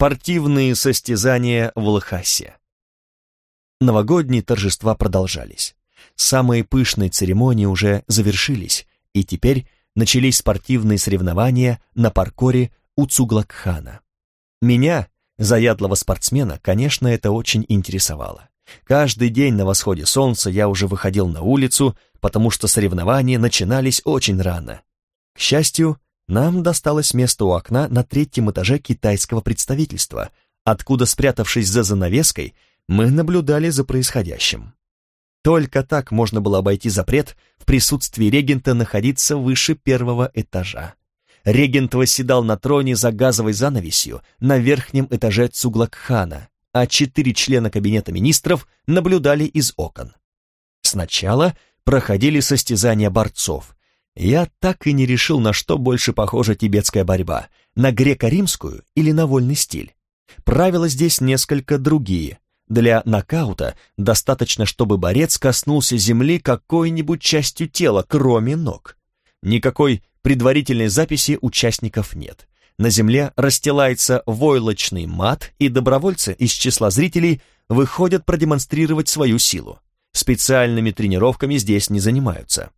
Спортивные состязания в Лхасе. Новогодние торжества продолжались. Самые пышные церемонии уже завершились, и теперь начались спортивные соревнования на паркоре у Цуглакхана. Меня, заядлого спортсмена, конечно, это очень интересовало. Каждый день на восходе солнца я уже выходил на улицу, потому что соревнования начинались очень рано. К счастью, нам досталось место у окна на третьем этаже китайского представительства, откуда, спрятавшись за занавеской, мы наблюдали за происходящим. Только так можно было обойти запрет в присутствии регента находиться выше первого этажа. Регент восседал на троне за газовой занавесью на верхнем этаже Цуглакхана, а четыре члена кабинета министров наблюдали из окон. Сначала проходили состязания борцов. Я так и не решил, на что больше похожа тибетская борьба, на греко-римскую или на вольный стиль. Правила здесь несколько другие, для нокаута достаточно, чтобы борец коснулся земли какой-нибудь частью тела, кроме ног. Никакой предварительной записи участников нет. На земле расстилается войлочный мат, и добровольцы из числа зрителей выходят продемонстрировать свою силу. Специальными тренировками здесь не занимаются.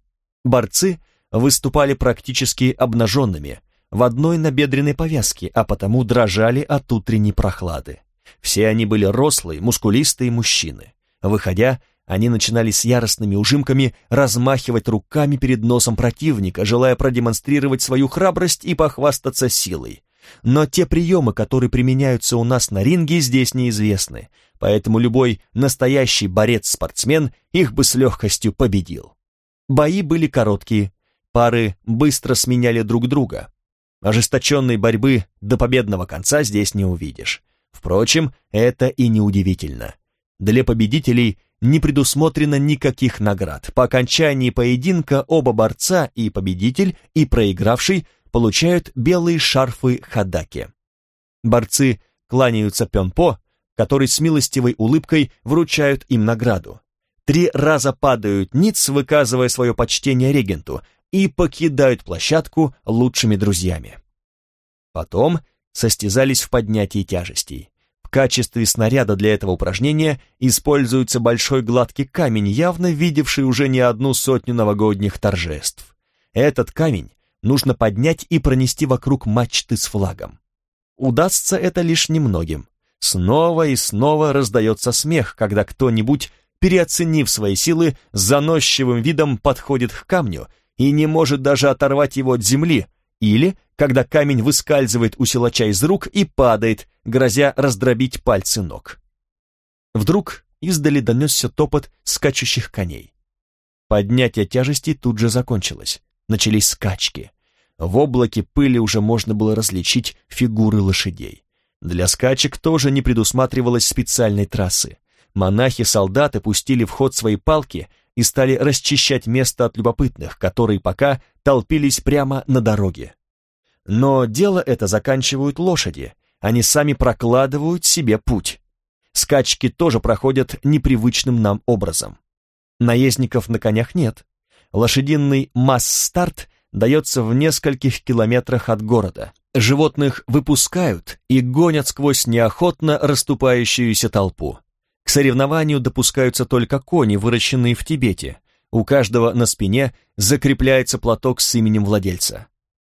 Борцы выступали практически обнаженными, в одной набедренной повязке, а потому дрожали от утренней прохлады. Все они были рослые, мускулистые мужчины. Выходя, они начинали с яростными ужимками размахивать руками перед носом противника, желая продемонстрировать свою храбрость и похвастаться силой. Но те приемы, которые применяются у нас на ринге, здесь неизвестны, поэтому любой настоящий борец-спортсмен их бы с легкостью победил. Бои были короткие, пары быстро сменяли друг друга. Ожесточенной борьбы до победного конца здесь не увидишь. Впрочем, это и не удивительно. Для победителей не предусмотрено никаких наград. По окончании поединка оба борца, и победитель, и проигравший, получают белые шарфы хадаки. Борцы кланяются Пенпо, который с милостивой улыбкой вручают им награду. Три раза падают ниц, выказывая свое почтение регенту, и покидают площадку лучшими друзьями. Потом состязались в поднятии тяжестей. В качестве снаряда для этого упражнения используется большой гладкий камень, явно видевший уже не одну сотню новогодних торжеств. Этот камень нужно поднять и пронести вокруг мачты с флагом. Удастся это лишь немногим. Снова и снова раздается смех, когда кто-нибудь, переоценив свои силы, заносчивым видом подходит к камню и не может даже оторвать его от земли, или когда камень выскальзывает у силача из рук и падает, грозя раздробить пальцы ног. Вдруг издали донесся топот скачущих коней. Поднятие тяжести тут же закончилось. Начались скачки. В облаке пыли уже можно было различить фигуры лошадей. Для скачек тоже не предусматривалось специальной трассы. Монахи-солдаты пустили в ход свои палки и стали расчищать место от любопытных, которые пока толпились прямо на дороге. Но дело это заканчивают лошади, они сами прокладывают себе путь. Скачки тоже проходят непривычным нам образом. Наездников на конях нет. Лошадиный масс-старт дается в нескольких километрах от города. Животных выпускают и гонят сквозь неохотно расступающуюся толпу. К соревнованию допускаются только кони, выращенные в Тибете. У каждого на спине закрепляется платок с именем владельца.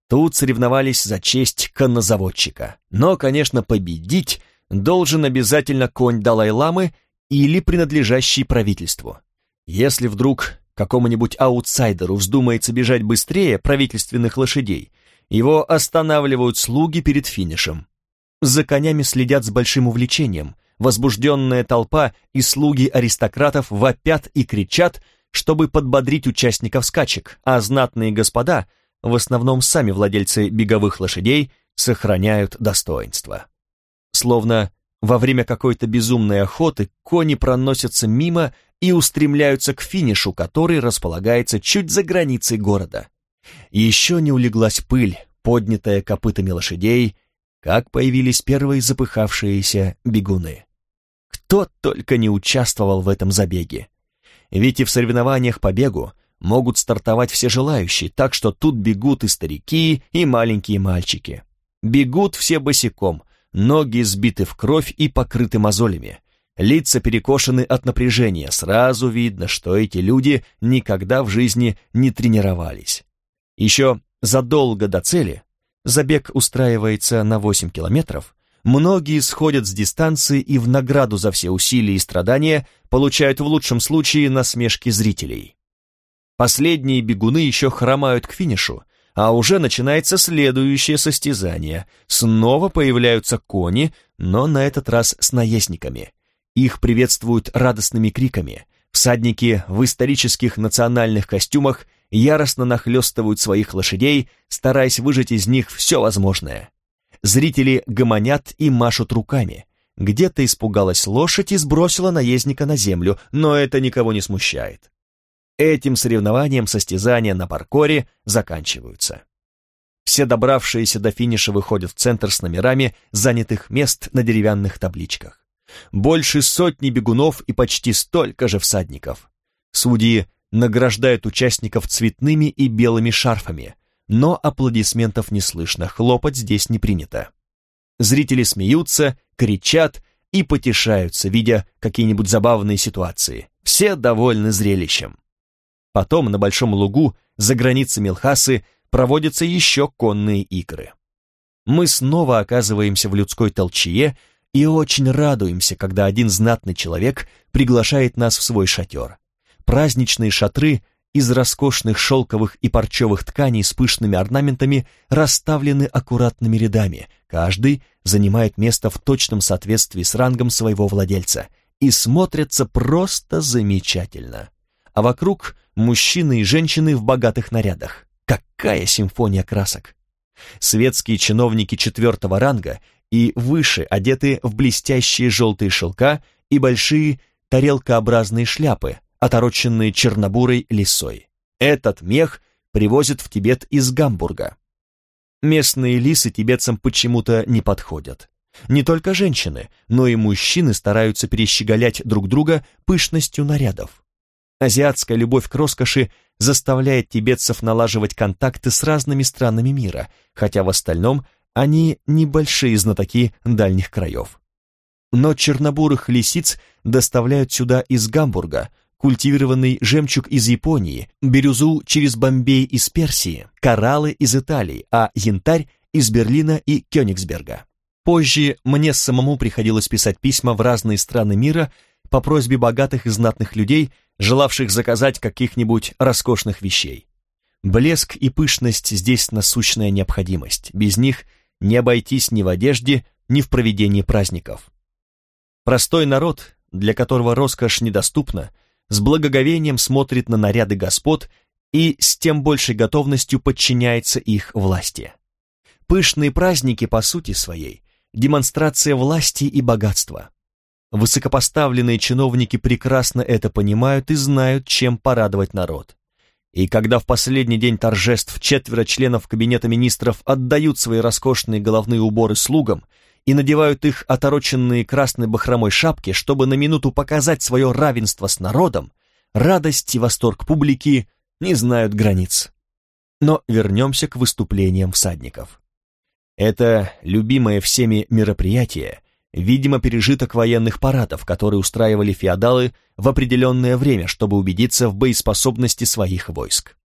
Тут соревновались за честь коннозаводчика. Но, конечно, победить должен обязательно конь Далай-ламы или принадлежащий правительству. Если вдруг какому-нибудь аутсайдеру вздумается бежать быстрее правительственных лошадей, его останавливают слуги перед финишем. За конями следят с большим увлечением – возбужденная толпа и слуги аристократов вопят и кричат, чтобы подбодрить участников скачек, а знатные господа, в основном сами владельцы беговых лошадей, сохраняют достоинство. Словно во время какой-то безумной охоты кони проносятся мимо и устремляются к финишу, который располагается чуть за границей города. Еще не улеглась пыль, поднятая копытами лошадей, как появились первые запыхавшиеся бегуны. Кто только не участвовал в этом забеге. Ведь и в соревнованиях по бегу могут стартовать все желающие, так что тут бегут и старики, и маленькие мальчики. Бегут все босиком, ноги сбиты в кровь и покрыты мозолями, лица перекошены от напряжения, сразу видно, что эти люди никогда в жизни не тренировались. Еще задолго до цели, забег устраивается на 8 километров, многие сходят с дистанции и в награду за все усилия и страдания получают в лучшем случае насмешки зрителей. Последние бегуны еще хромают к финишу, а уже начинается следующее состязание. Снова появляются кони, но на этот раз с наездниками. Их приветствуют радостными криками. Всадники в исторических национальных костюмах яростно нахлестывают своих лошадей, стараясь выжать из них все возможное. Зрители гомонят и машут руками. Где-то испугалась лошадь и сбросила наездника на землю, но это никого не смущает. Этим соревнованием состязания на паркоре заканчиваются. Все добравшиеся до финиша выходят в центр с номерами занятых мест на деревянных табличках. Больше сотни бегунов и почти столько же всадников. Судьи награждают участников цветными и белыми шарфами, но аплодисментов не слышно, хлопать здесь не принято. Зрители смеются, кричат и потешаются, видя какие-нибудь забавные ситуации. Все довольны зрелищем. Потом на Большом лугу, за границами Лхасы, проводятся еще конные игры. Мы снова оказываемся в людской толчье и очень радуемся, когда один знатный человек приглашает нас в свой шатер. Праздничные шатры из роскошных шелковых и парчевых тканей с пышными орнаментами расставлены аккуратными рядами, каждый занимает место в точном соответствии с рангом своего владельца и смотрятся просто замечательно. А вокруг мужчины и женщины в богатых нарядах. Какая симфония красок! Светские чиновники четвертого ранга и выше одеты в блестящие желтые шелка и большие тарелкообразные шляпы, отороченные чернобурой лисой. Этот мех привозят в Тибет из Гамбурга. Местные лисы тибетцам почему-то не подходят. Не только женщины, но и мужчины стараются перещеголять друг друга пышностью нарядов. Азиатская любовь к роскоши заставляет тибетцев налаживать контакты с разными странами мира, хотя в остальном они небольшие знатоки дальних краев. Но чернобурых лисиц доставляют сюда из Гамбурга, культивированный жемчуг из Японии, бирюзу через Бомбей из Персии, кораллы из Италии, а янтарь из Берлина и Кёнигсберга. Позже мне самому приходилось писать письма в разные страны мира по просьбе богатых и знатных людей, желавших заказать каких-нибудь роскошных вещей. Блеск и пышность здесь насущная необходимость, без них не обойтись ни в одежде, ни в проведении праздников. Простой народ, для которого роскошь недоступна, с благоговением смотрит на наряды господ и с тем большей готовностью подчиняется их власти. Пышные праздники по сути своей – демонстрация власти и богатства. Высокопоставленные чиновники прекрасно это понимают и знают, чем порадовать народ. И когда в последний день торжеств четверо членов Кабинета министров отдают свои роскошные головные уборы слугам и надевают их отороченные красной бахромой шапки, чтобы на минуту показать свое равенство с народом, радость и восторг публики не знают границ. Но вернемся к выступлениям всадников. Это любимое всеми мероприятие видимо, пережиток военных парадов, которые устраивали феодалы в определенное время, чтобы убедиться в боеспособности своих войск.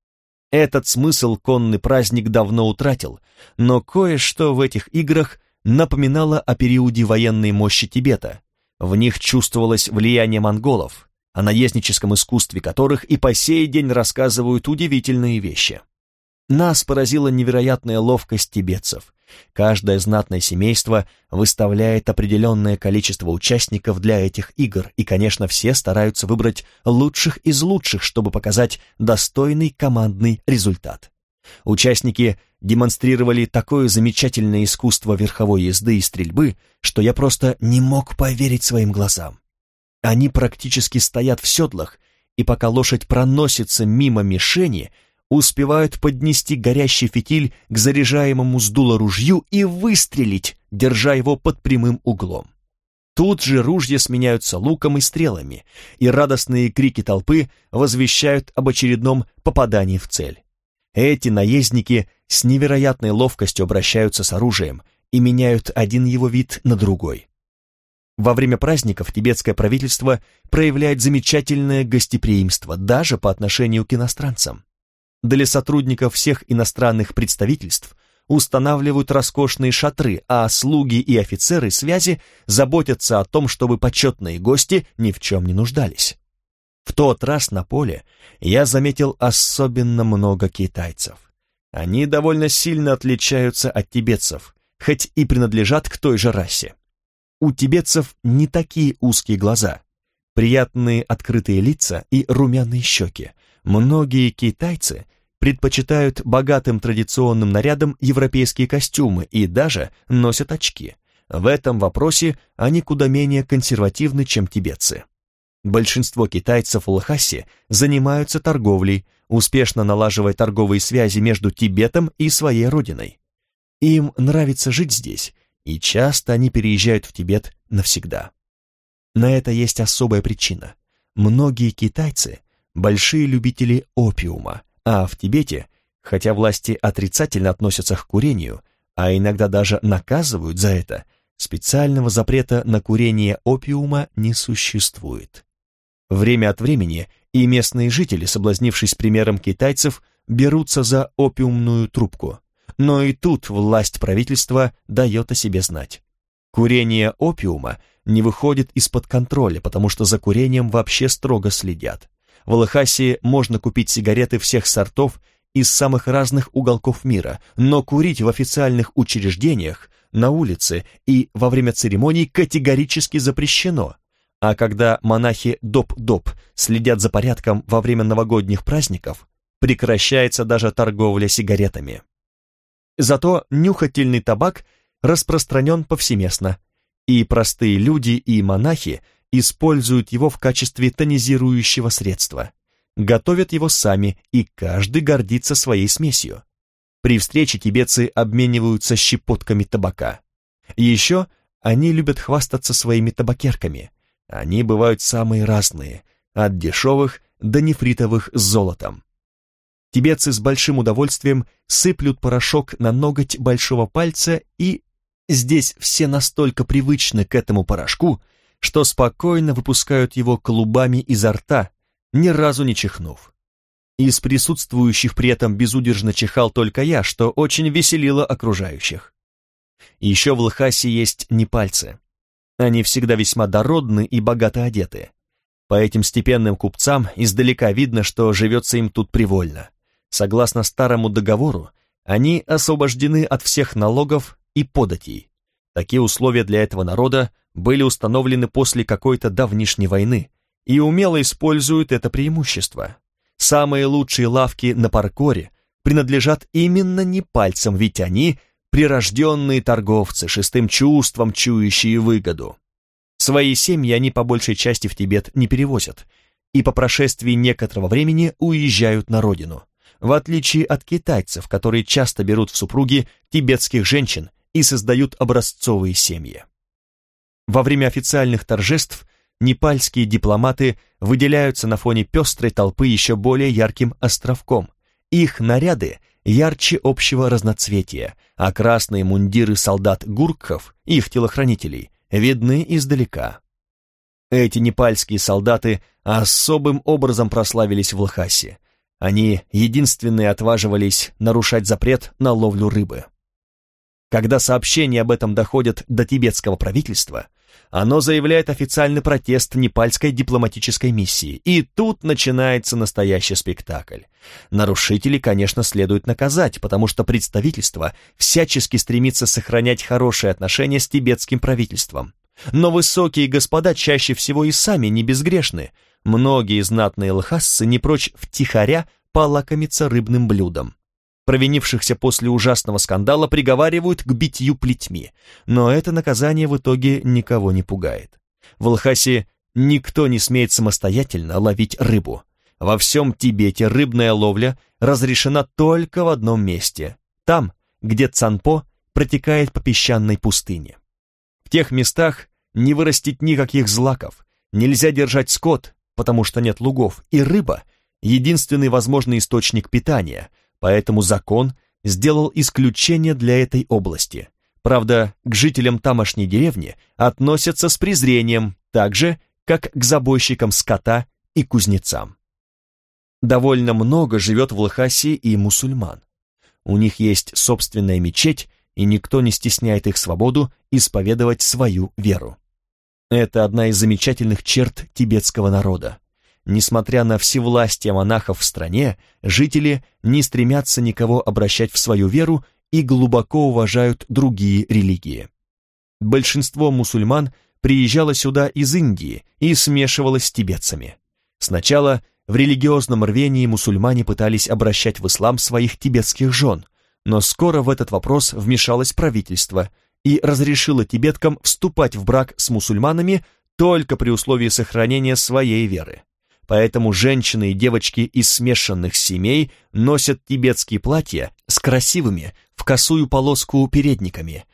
Этот смысл конный праздник давно утратил, но кое-что в этих играх напоминало о периоде военной мощи Тибета. В них чувствовалось влияние монголов, о наездническом искусстве которых и по сей день рассказывают удивительные вещи. Нас поразила невероятная ловкость тибетцев. Каждое знатное семейство выставляет определенное количество участников для этих игр, и, конечно, все стараются выбрать лучших из лучших, чтобы показать достойный командный результат. Участники демонстрировали такое замечательное искусство верховой езды и стрельбы, что я просто не мог поверить своим глазам. Они практически стоят в седлах, и пока лошадь проносится мимо мишени, успевают поднести горящий фитиль к заряжаемому с дула ружью и выстрелить, держа его под прямым углом. Тут же ружья сменяются луком и стрелами, и радостные крики толпы возвещают об очередном попадании в цель. Эти наездники с невероятной ловкостью обращаются с оружием, и меняют один его вид на другой. Во время праздников тибетское правительство проявляет замечательное гостеприимство даже по отношению к иностранцам. Для сотрудников всех иностранных представительств устанавливают роскошные шатры, а слуги и офицеры связи заботятся о том, чтобы почетные гости ни в чем не нуждались. В тот раз на поле я заметил особенно много китайцев. Они довольно сильно отличаются от тибетцев, хоть и принадлежат к той же расе. У тибетцев не такие узкие глаза, приятные открытые лица и румяные щеки. Многие китайцы предпочитают богатым традиционным нарядам европейские костюмы и даже носят очки. В этом вопросе они куда менее консервативны, чем тибетцы. Большинство китайцев в Лхасе занимаются торговлей, успешно налаживая торговые связи между Тибетом и своей родиной. Им нравится жить здесь, и часто они переезжают в Тибет навсегда. На это есть особая причина. Многие китайцы – большие любители опиума, а в Тибете, хотя власти отрицательно относятся к курению, а иногда даже наказывают за это, специального запрета на курение опиума не существует. Время от времени и местные жители, соблазнившись примером китайцев, берутся за опиумную трубку. Но и тут власть правительства дает о себе знать. Курение опиума не выходит из-под контроля, потому что за курением вообще строго следят. В Лхасе можно купить сигареты всех сортов из самых разных уголков мира, но курить в официальных учреждениях, на улице и во время церемоний категорически запрещено, а когда монахи доп-доп следят за порядком во время новогодних праздников, прекращается даже торговля сигаретами. Зато нюхательный табак распространен повсеместно, и простые люди и монахи используют его в качестве тонизирующего средства. Готовят его сами, и каждый гордится своей смесью. При встрече тибетцы обмениваются щепотками табака. еще они любят хвастаться своими табакерками – они бывают самые разные, от дешевых до нефритовых с золотом. Тибетцы с большим удовольствием сыплют порошок на ноготь большого пальца и здесь все настолько привычны к этому порошку, что спокойно выпускают его клубами изо рта, ни разу не чихнув. Из присутствующих при этом безудержно чихал только я, что очень веселило окружающих. Еще в Лхасе есть непальцы. Они всегда весьма дородны и богато одеты. По этим степенным купцам издалека видно, что живется им тут привольно. Согласно старому договору, они освобождены от всех налогов и податей. Такие условия для этого народа были установлены после какой-то давнишней войны и умело используют это преимущество. Самые лучшие лавки на паркоре принадлежат именно не пальцам, ведь они прирожденные торговцы, шестым чувством чующие выгоду. Свои семьи они по большей части в Тибет не перевозят, и по прошествии некоторого времени уезжают на родину, в отличие от китайцев, которые часто берут в супруги тибетских женщин и создают образцовые семьи. Во время официальных торжеств непальские дипломаты выделяются на фоне пестрой толпы еще более ярким островком. Их наряды ярче общего разноцветия, а красные мундиры солдат гуркхов, их телохранителей, видны издалека. Эти непальские солдаты особым образом прославились в Лхасе. Они единственные отваживались нарушать запрет на ловлю рыбы. Когда сообщения об этом доходят до тибетского правительства, оно заявляет официальный протест непальской дипломатической миссии. И тут начинается настоящий спектакль. Нарушителей, конечно, следует наказать, потому что представительство всячески стремится сохранять хорошие отношения с тибетским правительством. Но высокие господа чаще всего и сами не безгрешны. Многие знатные лхассы не прочь втихаря полакомиться рыбным блюдом. Провинившихся после ужасного скандала приговаривают к битью плетьми, но это наказание в итоге никого не пугает. В Лхасе никто не смеет самостоятельно ловить рыбу. Во всем Тибете рыбная ловля разрешена только в одном месте, там, где Цанпо протекает по песчаной пустыне. В тех местах не вырастить никаких злаков, нельзя держать скот, потому что нет лугов, и рыба — единственный возможный источник питания — Поэтому закон сделал исключение для этой области. Правда, к жителям тамошней деревни относятся с презрением, так же, как к забойщикам скота и кузнецам. Довольно много живет в Лхасе и мусульман. У них есть собственная мечеть, и никто не стесняет их свободу исповедовать свою веру. Это одна из замечательных черт тибетского народа. Несмотря на всевластие монахов в стране, жители не стремятся никого обращать в свою веру и глубоко уважают другие религии. Большинство мусульман приезжало сюда из Индии и смешивалось с тибетцами. Сначала в религиозном рвении мусульмане пытались обращать в ислам своих тибетских жен, но скоро в этот вопрос вмешалось правительство и разрешило тибеткам вступать в брак с мусульманами только при условии сохранения своей веры. Поэтому женщины и девочки из смешанных семей носят тибетские платья с красивыми в косую полоску передниками,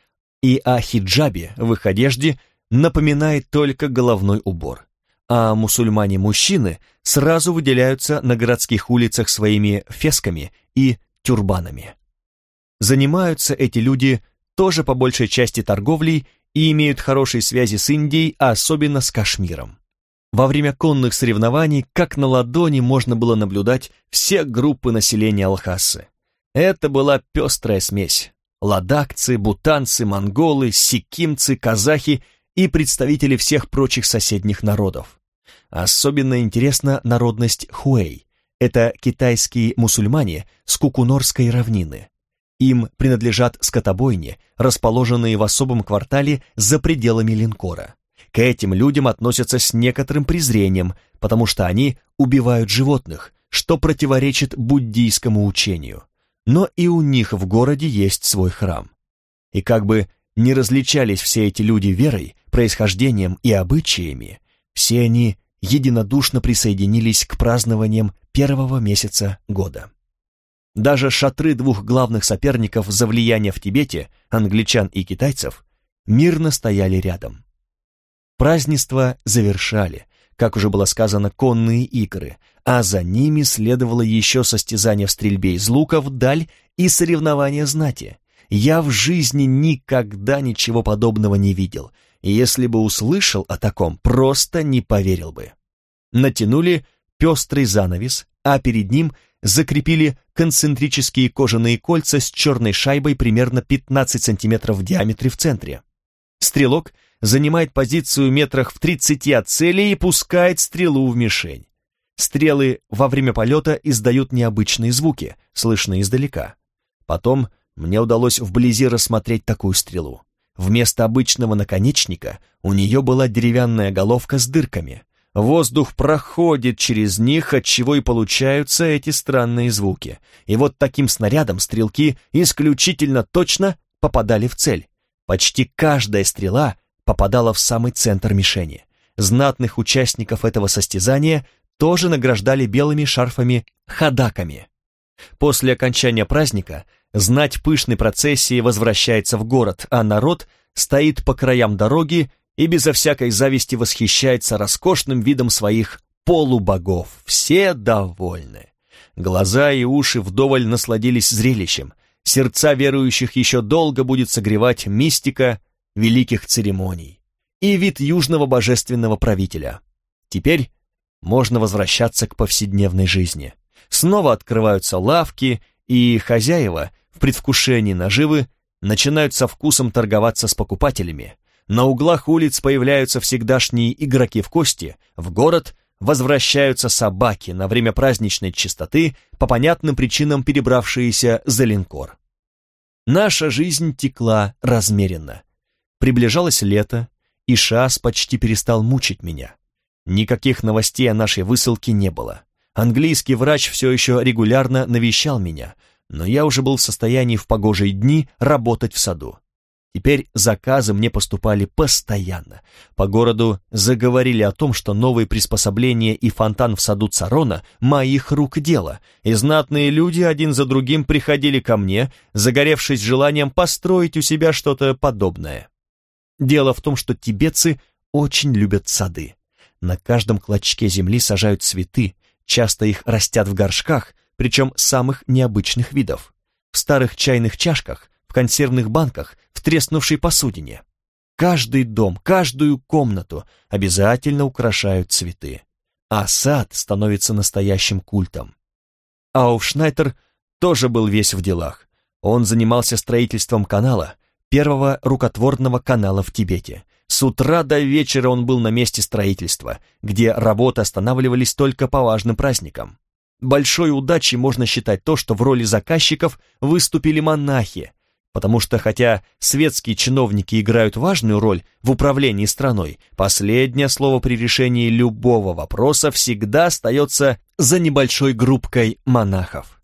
и о хиджабе в их одежде напоминает только головной убор. А мусульмане-мужчины сразу выделяются на городских улицах своими фесками и тюрбанами. Занимаются эти люди тоже по большей части торговлей и имеют хорошие связи с Индией, а особенно с Кашмиром. Во время конных соревнований, как на ладони, можно было наблюдать все группы населения Алхасы. Это была пестрая смесь. Ладакцы, бутанцы, монголы, сикимцы, казахи и представители всех прочих соседних народов. Особенно интересна народность хуэй. Это китайские мусульмане с Кукунорской равнины. Им принадлежат скотобойни, расположенные в особом квартале за пределами линкора. К этим людям относятся с некоторым презрением, потому что они убивают животных, что противоречит буддийскому учению. Но и у них в городе есть свой храм. И как бы не различались все эти люди верой, происхождением и обычаями, все они единодушно присоединились к празднованиям первого месяца года. Даже шатры двух главных соперников за влияние в Тибете, англичан и китайцев, мирно стояли рядом. Празднество завершали, как уже было сказано, конные игры, а за ними следовало еще состязание в стрельбе из лука вдаль и соревнования знати. Я в жизни никогда ничего подобного не видел, и если бы услышал о таком, просто не поверил бы. Натянули пестрый занавес, а перед ним закрепили концентрические кожаные кольца с черной шайбой примерно 15 сантиметров в диаметре в центре. Стрелок — занимает позицию метрах в 30 от цели и пускает стрелу в мишень. Стрелы во время полета издают необычные звуки, слышные издалека. Потом мне удалось вблизи рассмотреть такую стрелу. Вместо обычного наконечника у нее была деревянная головка с дырками. Воздух проходит через них, отчего и получаются эти странные звуки. И вот таким снарядом стрелки исключительно точно попадали в цель. Почти каждая стрела попадала в самый центр мишени. Знатных участников этого состязания тоже награждали белыми шарфами-ходаками. После окончания праздника знать пышной процессии возвращается в город, а народ стоит по краям дороги и безо всякой зависти восхищается роскошным видом своих полубогов. Все довольны. Глаза и уши вдоволь насладились зрелищем. Сердца верующих еще долго будет согревать мистика великих церемоний и вид южного божественного правителя. Теперь можно возвращаться к повседневной жизни. Снова открываются лавки, и хозяева в предвкушении наживы начинают со вкусом торговаться с покупателями. На углах улиц появляются всегдашние игроки в кости, в город возвращаются собаки на время праздничной чистоты, по понятным причинам перебравшиеся за линкор. Наша жизнь текла размеренно. Приближалось лето, и Шас почти перестал мучить меня. Никаких новостей о нашей высылке не было. Английский врач все еще регулярно навещал меня, но я уже был в состоянии в погожие дни работать в саду. Теперь заказы мне поступали постоянно. По городу заговорили о том, что новые приспособления и фонтан в саду Царона — моих рук дело, и знатные люди один за другим приходили ко мне, загоревшись желанием построить у себя что-то подобное. Дело в том, что тибетцы очень любят сады. На каждом клочке земли сажают цветы, часто их растят в горшках, причем самых необычных видов. В старых чайных чашках, в консервных банках, в треснувшей посудине. Каждый дом, каждую комнату обязательно украшают цветы. А сад становится настоящим культом. Ауфшнайтер тоже был весь в делах. Он занимался строительством канала, первого рукотворного канала в Тибете. С утра до вечера он был на месте строительства, где работы останавливались только по важным праздникам. Большой удачей можно считать то, что в роли заказчиков выступили монахи, потому что хотя светские чиновники играют важную роль в управлении страной, последнее слово при решении любого вопроса всегда остается за небольшой группкой монахов.